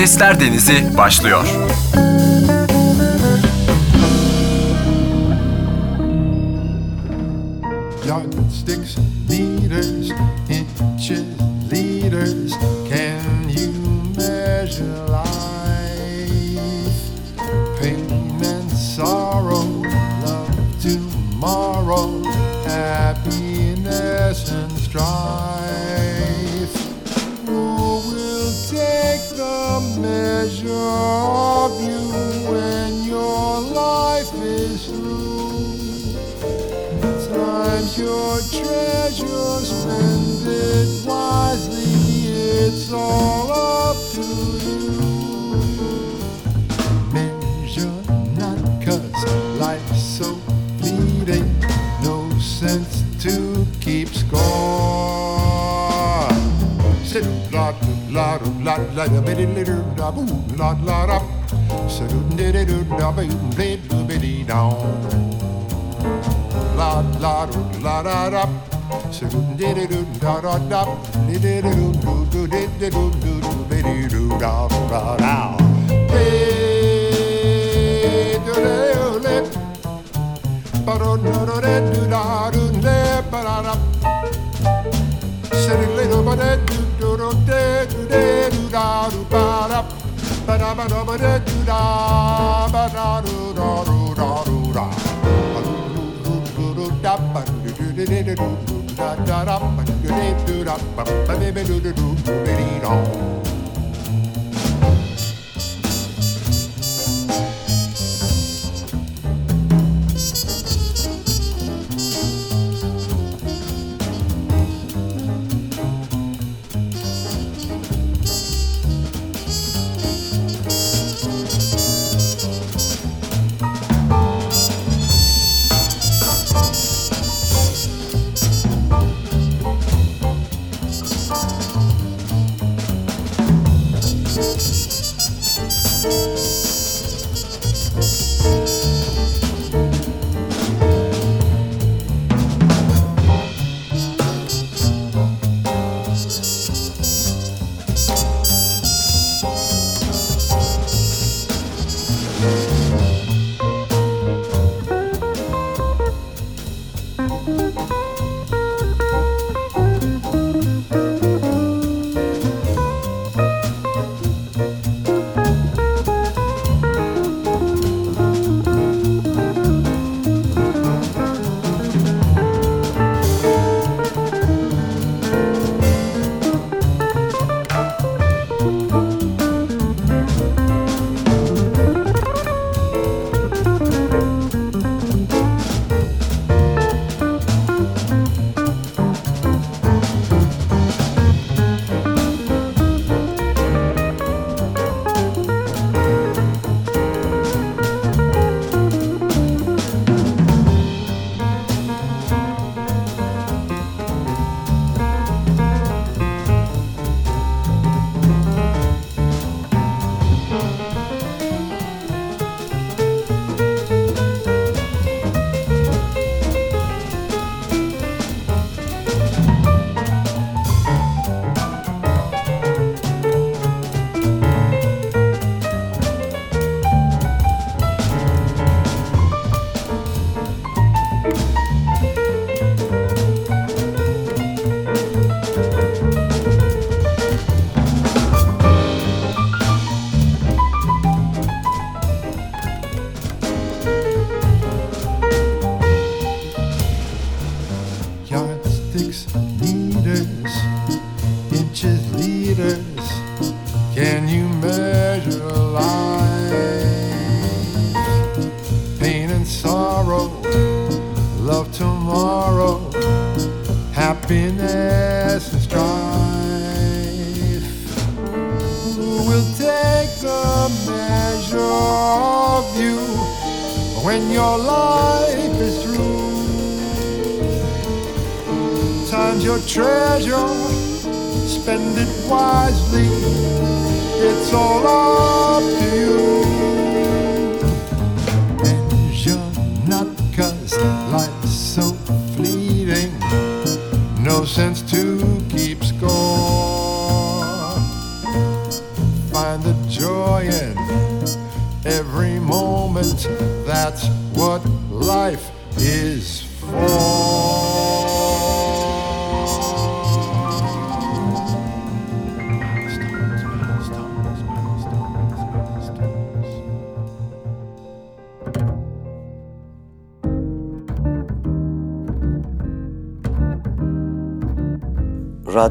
Sesler Denizi başlıyor. Yardsticks, meters, inches, liters. La la bitty little da boo la la da. Sit diddy doo da boo biddy biddy down la la do la da da. So do did do da da da. Did do do do did do do do biddy do da da da. Hey, do do le. Ba do do do de do da do ba da ba do do do do do da do ba da. Ba da do da ba da do da do da do da. da ba do do do do do do da da da ba do do do da ba ba ba ba do do do do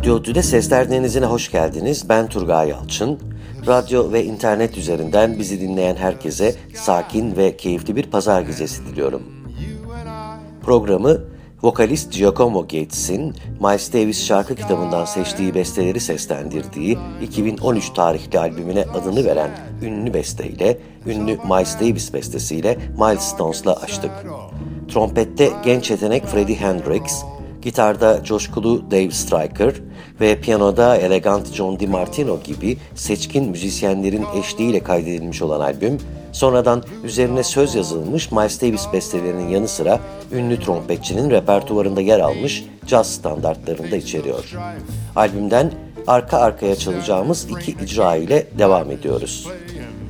Radyo Düde Sesler Denizi'ne hoş geldiniz. Ben Turgay Yalçın. Radyo ve internet üzerinden bizi dinleyen herkese sakin ve keyifli bir pazar gecesi diliyorum. Programı vokalist Giacomo Gates'in Miles Davis şarkı kitabından seçtiği besteleri seslendirdiği 2013 tarihli albümüne adını veren ünlü besteyle, ünlü Miles Davis bestesiyle Milestones'la açtık. Trompette genç yetenek Freddie Hendrix, gitarda coşkulu Dave Stryker ve piyanoda elegant John DiMartino gibi seçkin müzisyenlerin eşliğiyle kaydedilmiş olan albüm, sonradan üzerine söz yazılmış Miles Davis bestelerinin yanı sıra ünlü trompetçinin repertuarında yer almış caz standartlarını da içeriyor. Albümden arka arkaya çalacağımız iki icra ile devam ediyoruz.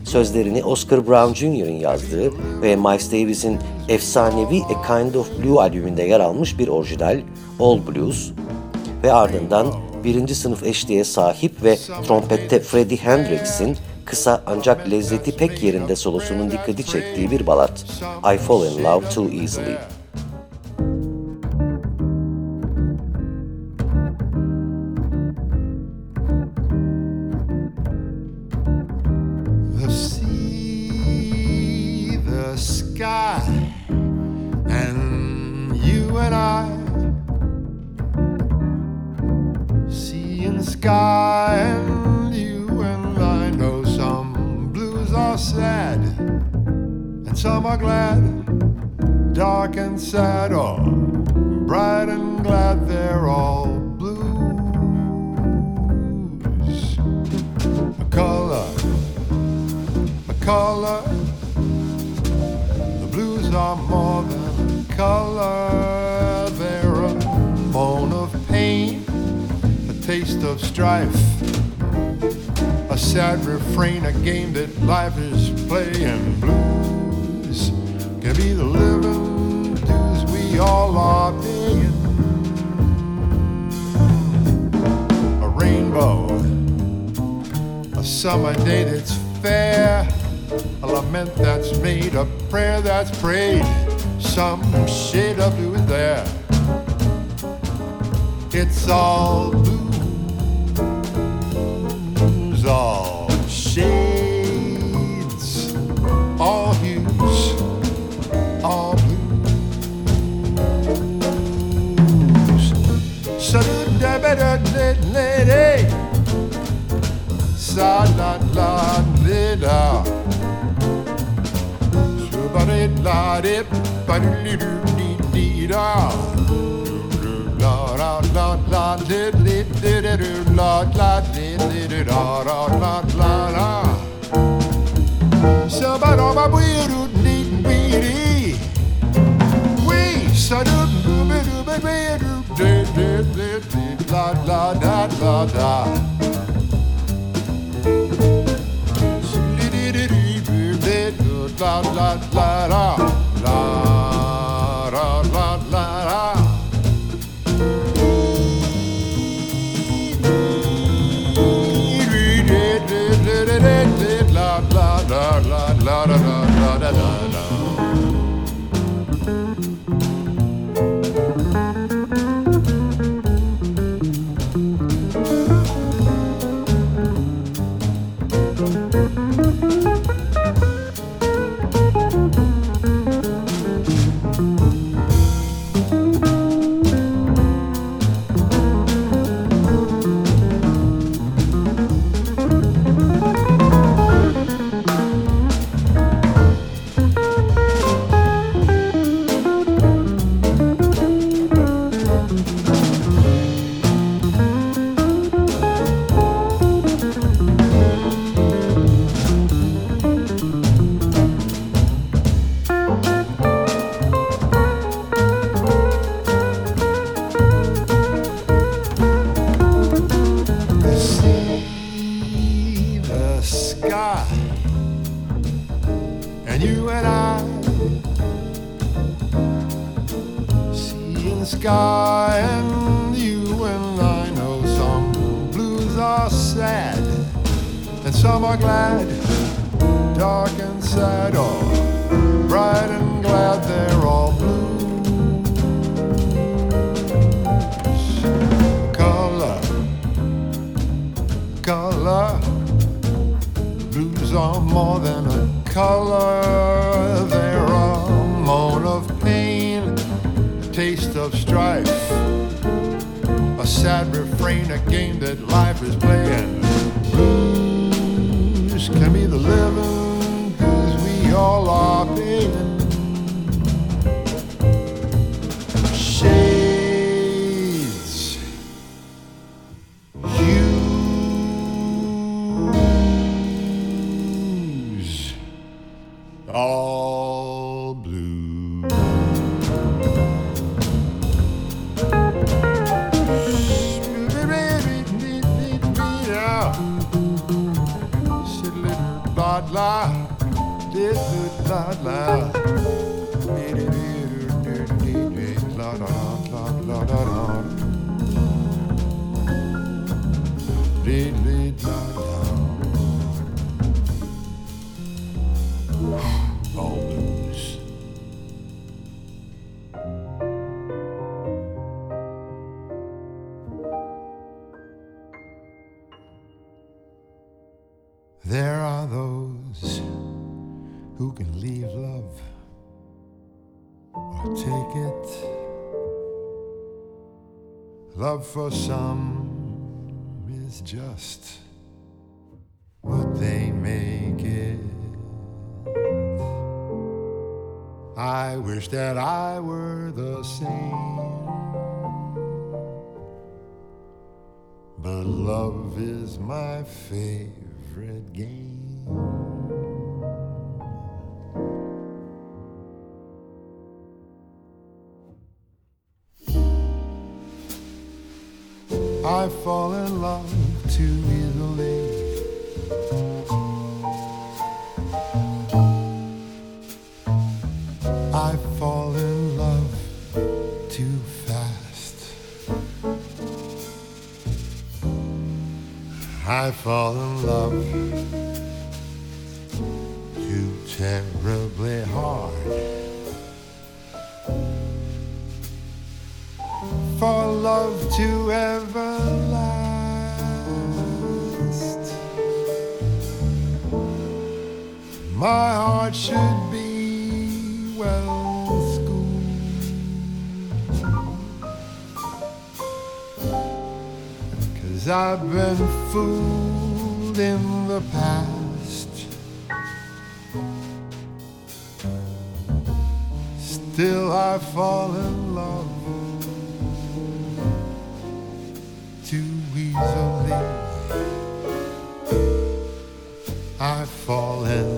Sözlerini Oscar Brown Jr.'ın yazdığı ve Miles Davis'in efsanevi A Kind of Blue albümünde yer almış bir orijinal All Blues ve ardından birinci sınıf eşliğe sahip ve trompette Freddie Hendrix'in kısa ancak lezzeti pek yerinde solosunun dikkati çektiği bir balat I Fall in Love Too Easily. Some are glad, dark and sad, or bright and glad, they're all blues. A color a color. The blues are more than a color, they're a moan of pain, a taste of strife, a sad refrain, a game that life is playing. Blues can be the living dues we all are paying. A rainbow a summer day that's fair, a lament that's made, a prayer that's prayed. Some shade of blue is there. It's all blues, da. Shubare la de da. La la la la de de de de de la la de de de da da la la la. Shabara ba bu ru di di di. We sa du du du du du de de de de la la da la da. La la la la la La la, la la, la la la la la. For some is just what they make it. I wish that I were the same. But love is my favorite game. Too easily. I fall in love too fast. I fall in love too terribly hard. For love to ever last. My heart should be well schooled. Cause I've been fooled in the past. Still I fall in love too easily. I fall in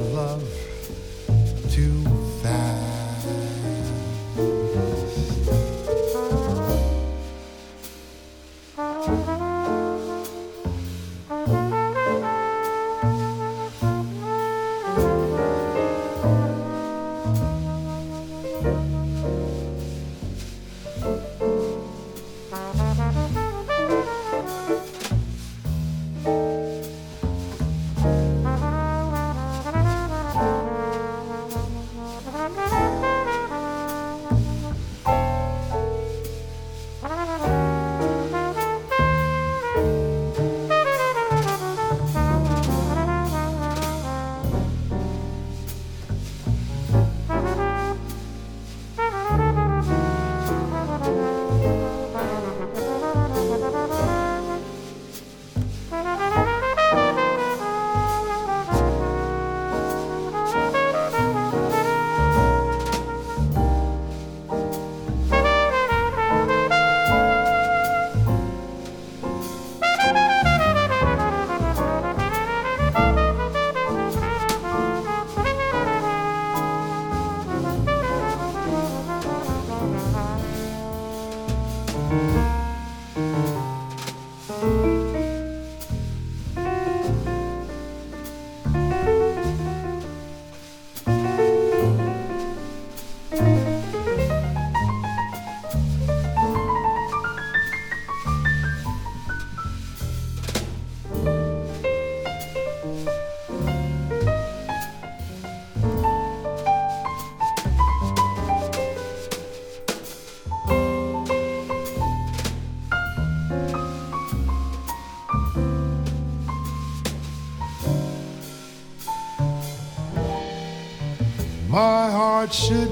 should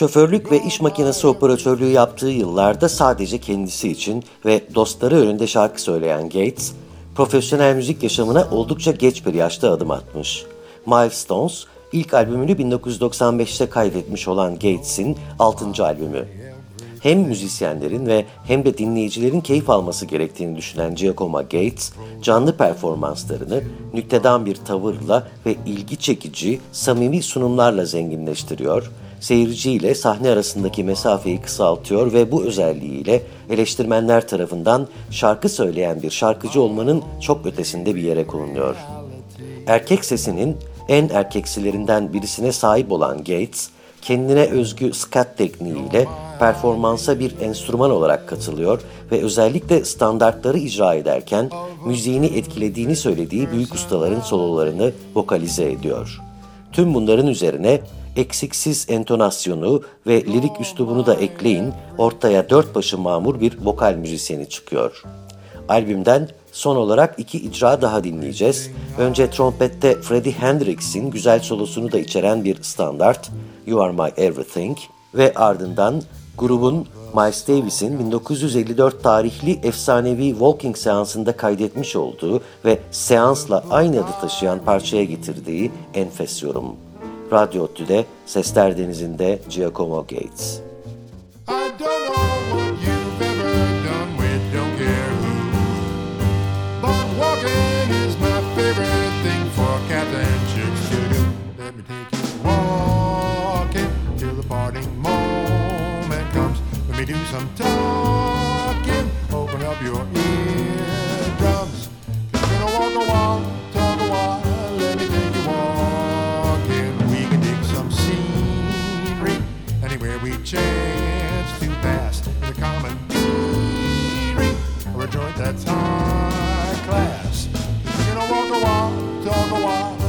Şoförlük ve iş makinesi operatörlüğü yaptığı yıllarda sadece kendisi için ve dostları önünde şarkı söyleyen Gates, profesyonel müzik yaşamına oldukça geç bir yaşta adım atmış. Milestones, ilk albümünü 1995'te kaydetmiş olan Gates'in 6. albümü. Hem müzisyenlerin ve hem de dinleyicilerin keyif alması gerektiğini düşünen Giacomo Gates, canlı performanslarını nüktedan bir tavırla ve ilgi çekici, samimi sunumlarla zenginleştiriyor, seyirciyle sahne arasındaki mesafeyi kısaltıyor ve bu özelliğiyle eleştirmenler tarafından şarkı söyleyen bir şarkıcı olmanın çok ötesinde bir yere konuluyor. Erkek sesinin en erkeksilerinden birisine sahip olan Gates, kendine özgü scat tekniğiyle performansa bir enstrüman olarak katılıyor ve özellikle standartları icra ederken müziğini etkilediğini söylediği büyük ustaların sololarını vokalize ediyor. Tüm bunların üzerine eksiksiz entonasyonu ve lirik üslubunu da ekleyin, ortaya dört başı mamur bir vokal müzisyeni çıkıyor. Albümden son olarak iki icra daha dinleyeceğiz. Önce trompette Freddie Hendrix'in güzel solosunu da içeren bir standart, You Are My Everything ve ardından grubun Miles Davis'in 1954 tarihli efsanevi Walking seansında kaydetmiş olduğu ve seansla aynı adı taşıyan parçaya getirdiği enfes yorum. Radyo Tüde, Sesler Denizi'nde Giacomo Gates. Do some talking. Chance to pass. The common theory or a joint that's high class. We're gonna walk a while, talk a while.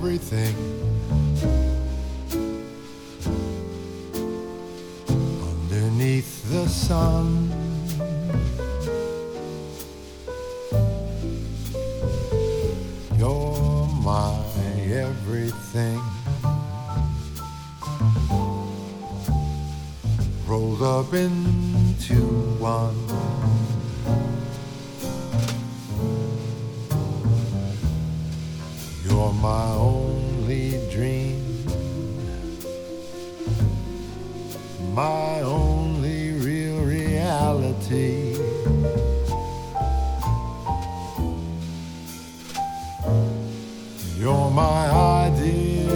Everything. My only dream. My only real reality. You're my idea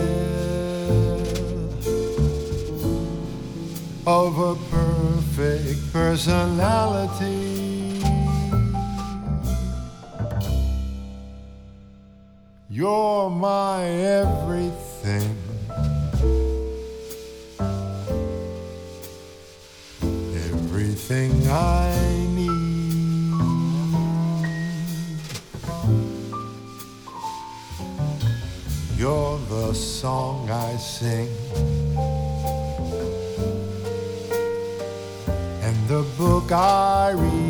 of a perfect personality. You're my everything. Everything I need. You're the song I sing. And the book I read.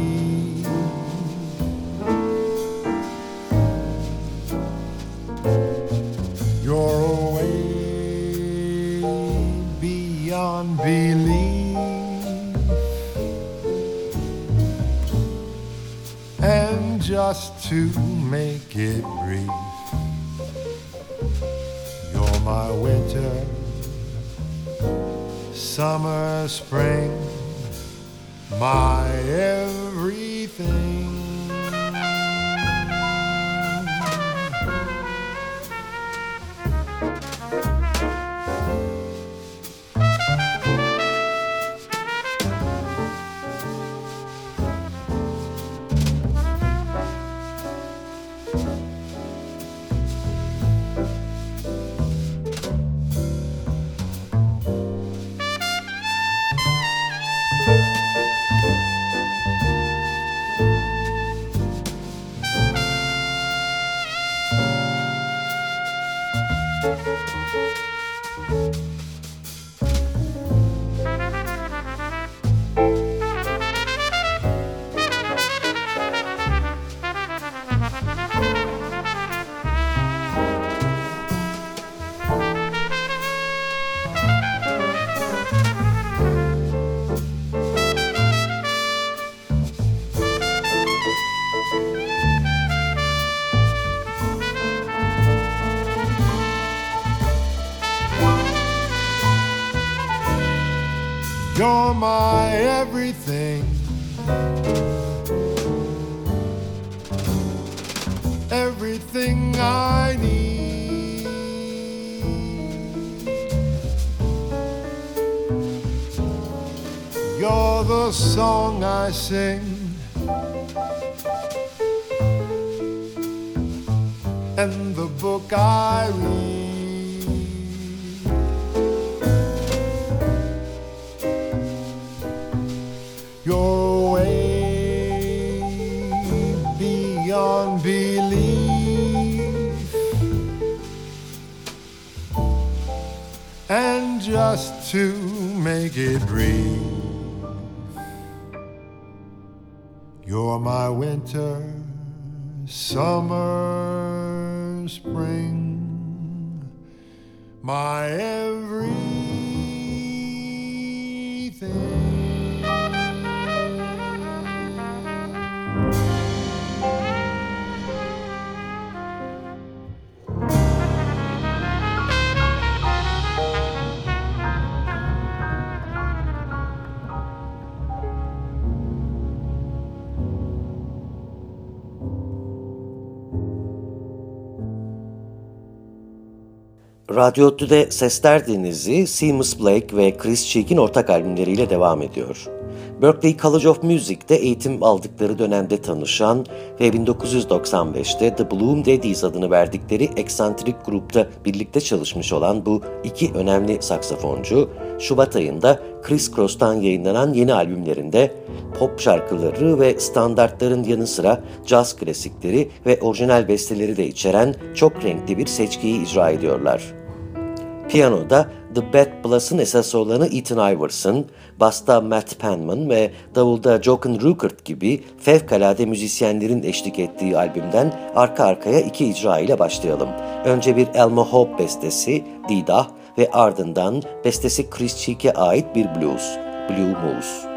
To make it brief, you're my winter, summer, spring, my everything. Everything I need. You're the song I sing. Summer, spring, my everything. Radyo Otlu'da Sesler Denizi, Seamus Blake ve Chris Cheek'in ortak albümleriyle devam ediyor. Berklee College of Music'te eğitim aldıkları dönemde tanışan ve 1995'te The Bloom Daddies adını verdikleri eksantrik grupta birlikte çalışmış olan bu iki önemli saksafoncu, Şubat ayında Chris Cross'tan yayınlanan yeni albümlerinde pop şarkıları ve standartların yanı sıra caz klasikleri ve orijinal besteleri de içeren çok renkli bir seçkiyi icra ediyorlar. Piyanoda The Bad Blood'ın esas olanı Ethan Iverson, basta Matt Penman ve davulda Jochen Ruckert gibi fevkalade müzisyenlerin eşlik ettiği albümden arka arkaya iki icra ile başlayalım. Önce bir Elmo Hope bestesi, Dida ve ardından bestesi Chris Cheek'e ait bir blues, Blue Moose.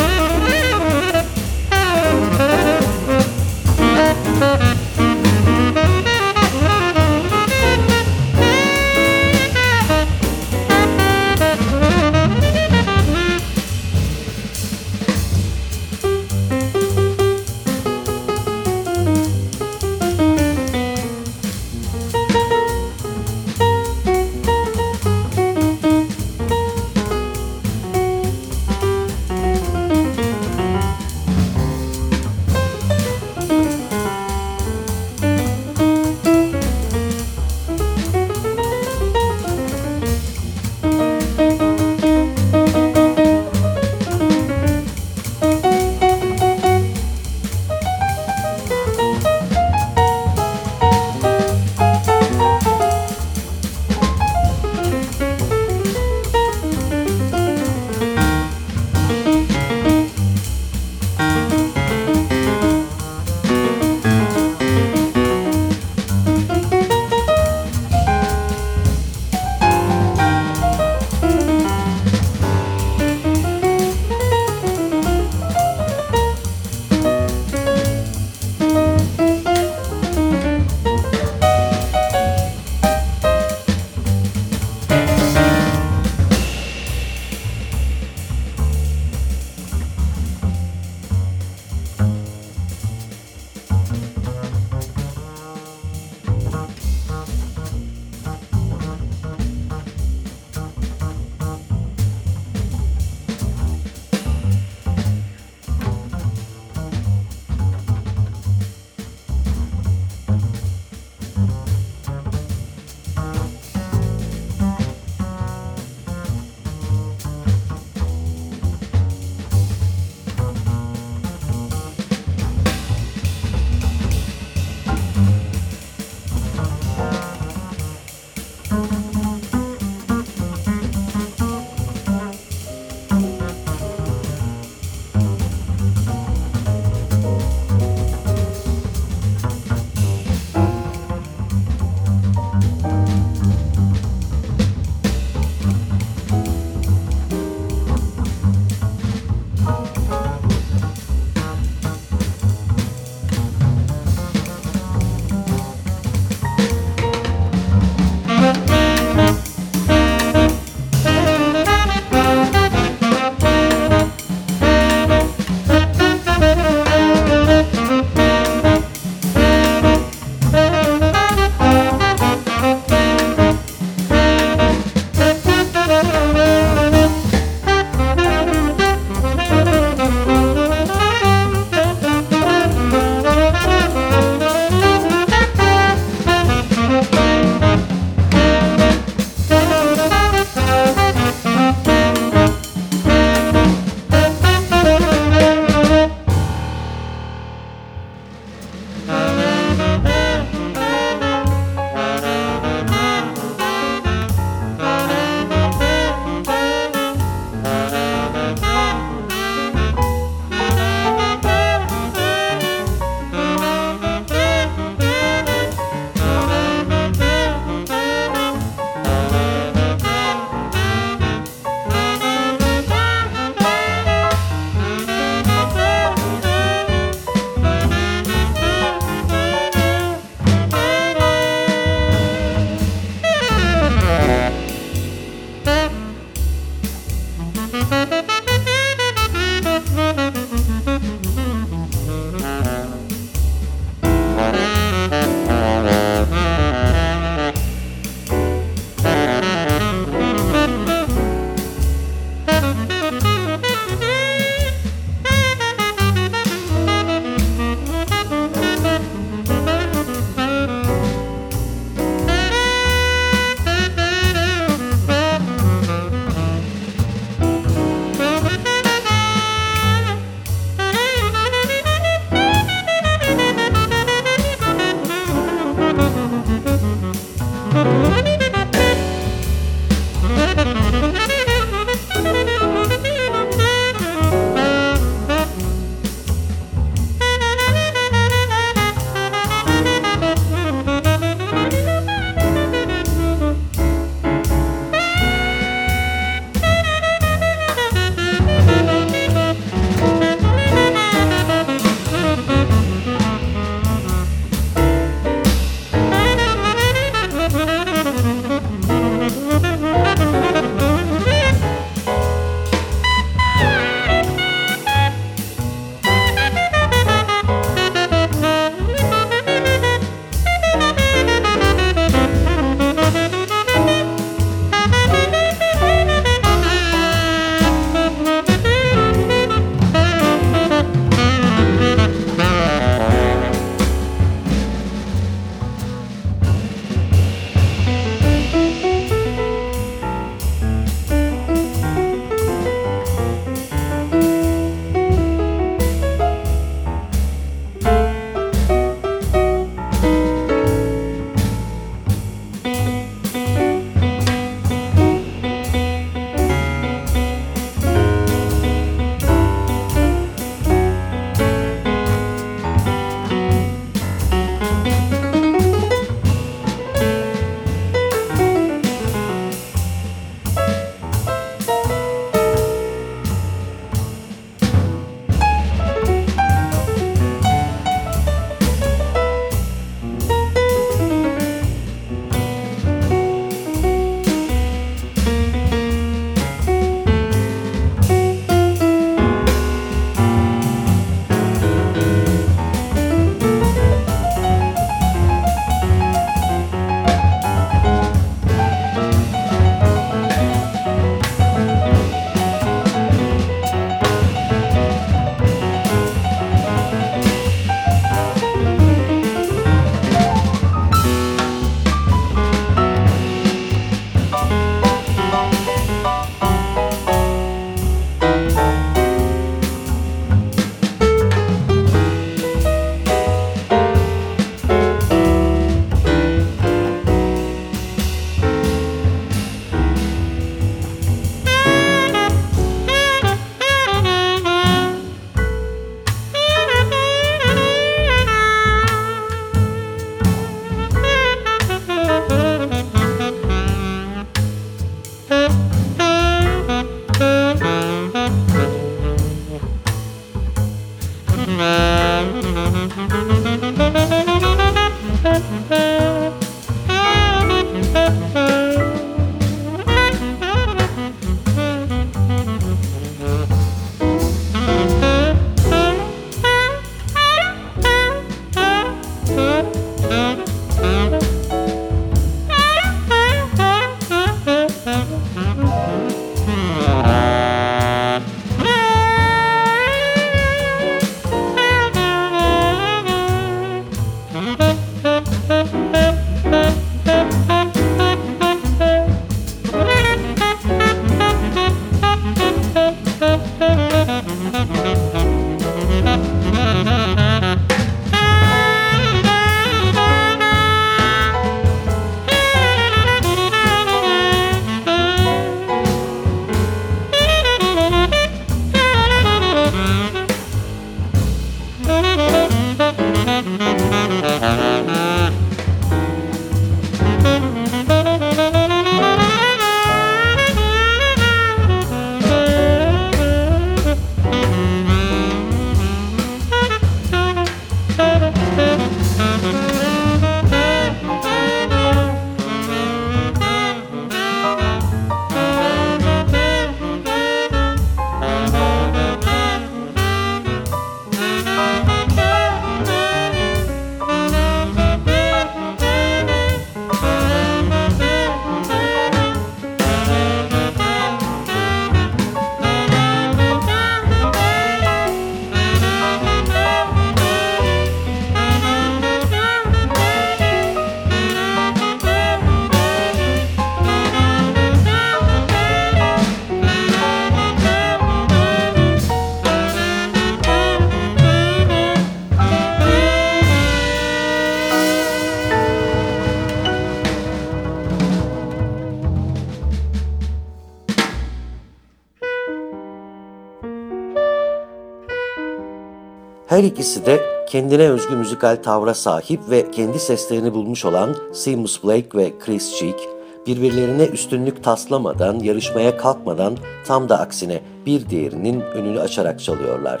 Her ikisi de kendine özgü müzikal tavra sahip ve kendi seslerini bulmuş olan Seamus Blake ve Chris Cheek, birbirlerine üstünlük taslamadan, yarışmaya kalkmadan tam da aksine bir diğerinin önünü açarak çalıyorlar.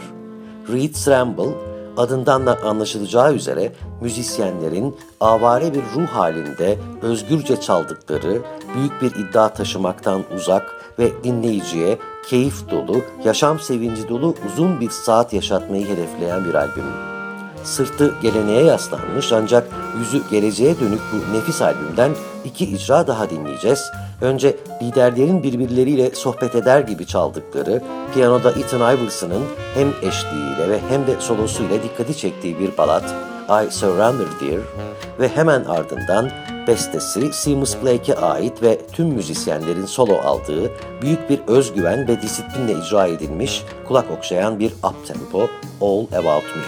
Reed Stramble, adından da anlaşılacağı üzere müzisyenlerin avare bir ruh halinde özgürce çaldıkları, büyük bir iddia taşımaktan uzak ve dinleyiciye keyif dolu, yaşam sevinci dolu uzun bir saat yaşatmayı hedefleyen bir albüm. Sırtı geleneğe yaslanmış ancak yüzü geleceğe dönük bu nefis albümden iki icra daha dinleyeceğiz. Önce liderlerin birbirleriyle sohbet eder gibi çaldıkları, piyanoda Ethan Iverson'ın hem eşliğiyle ve hem de solosuyla dikkati çektiği bir balat I Surrender Dear ve hemen ardından bestesi Seamus Blake'e ait ve tüm müzisyenlerin solo aldığı büyük bir özgüven ve disiplinle icra edilmiş kulak okşayan bir up-tempo All About Me.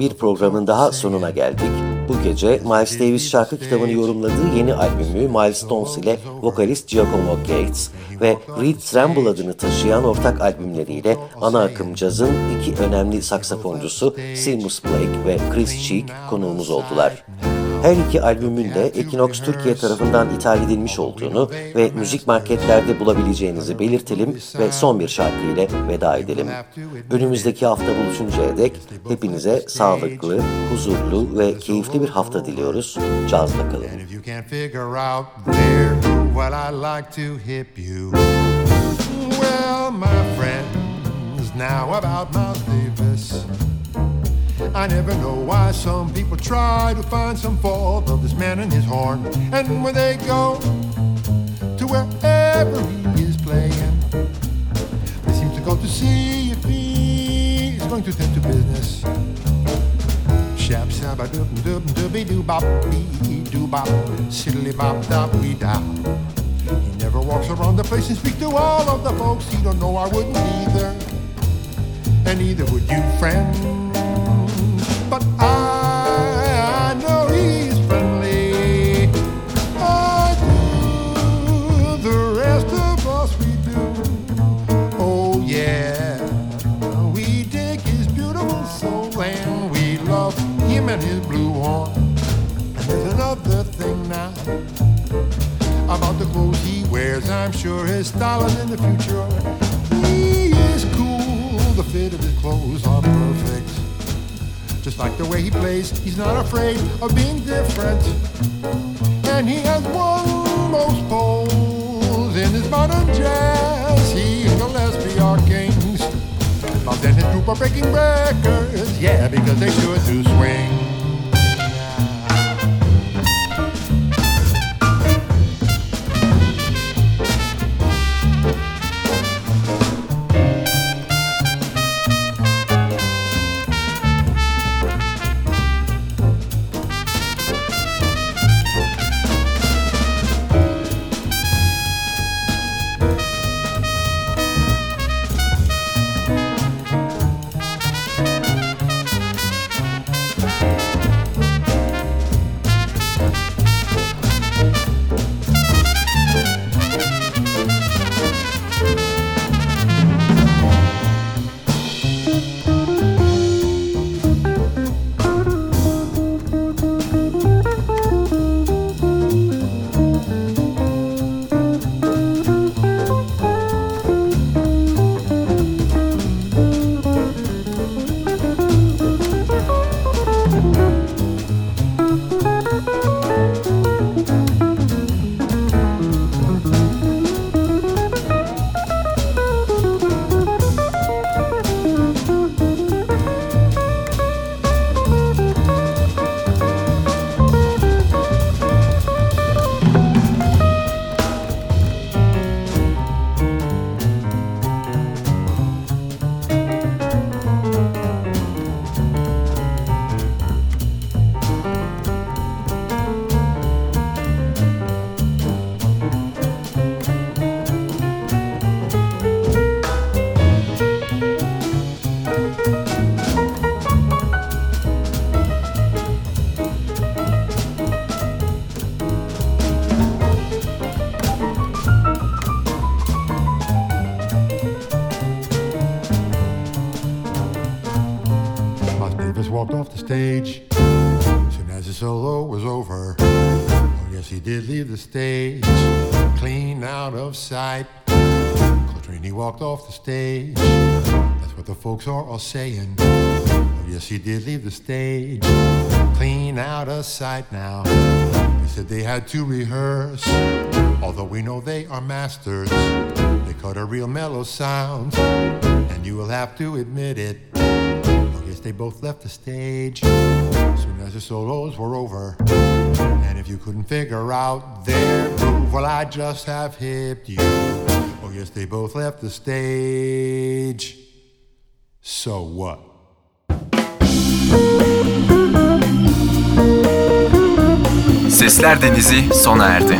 Bir programın daha sonuna geldik. Bu gece Miles Davis şarkı kitabını yorumladığı yeni albümü Milestones ile vokalist Giacomo Gates ve Reed Tremble adını taşıyan ortak albümleriyle ana akım cazın iki önemli saksafoncusu Seamus Blake ve Chris Cheek konuğumuz oldular. Her iki albümün de Equinox Türkiye tarafından ithal edilmiş olduğunu ve müzik marketlerde bulabileceğinizi belirtelim ve son bir şarkı ile veda edelim. Önümüzdeki hafta buluşuncaya dek hepinize sağlıklı, huzurlu ve keyifli bir hafta diliyoruz. Cazla kalın. Well, my friends, now about Miles Davis. I never know why some people try to find some fault of this man and his horn. And when they go to wherever he is playing, they seem to go to see if he is going to tend to business. Shab shabba dub dub dubby doo bop bee doo bop siddly bop dop wee da. He never walks around the place and speaks to all of the folks. He don't know I wouldn't either, and neither would you, friend. Sure his styling in the future he is cool. The fit of his clothes are perfect. Just like the way he plays, he's not afraid of being different. And he has won most polls in his modern jazz. He and Gillespie are kings. Bob and his group are breaking records, yeah, because they sure do swing. Folks are all saying. Oh, yes, he did leave the stage clean out of sight now. They said they had to rehearse, although we know they are masters. They cut a real mellow sound, and you will have to admit it. I guess they both left the stage soon as the solos were over. And if you couldn't figure out their groove, well, I just have hipped you. Oh, yes, they both left the stage. So what? Sesler Denizi sona erdi.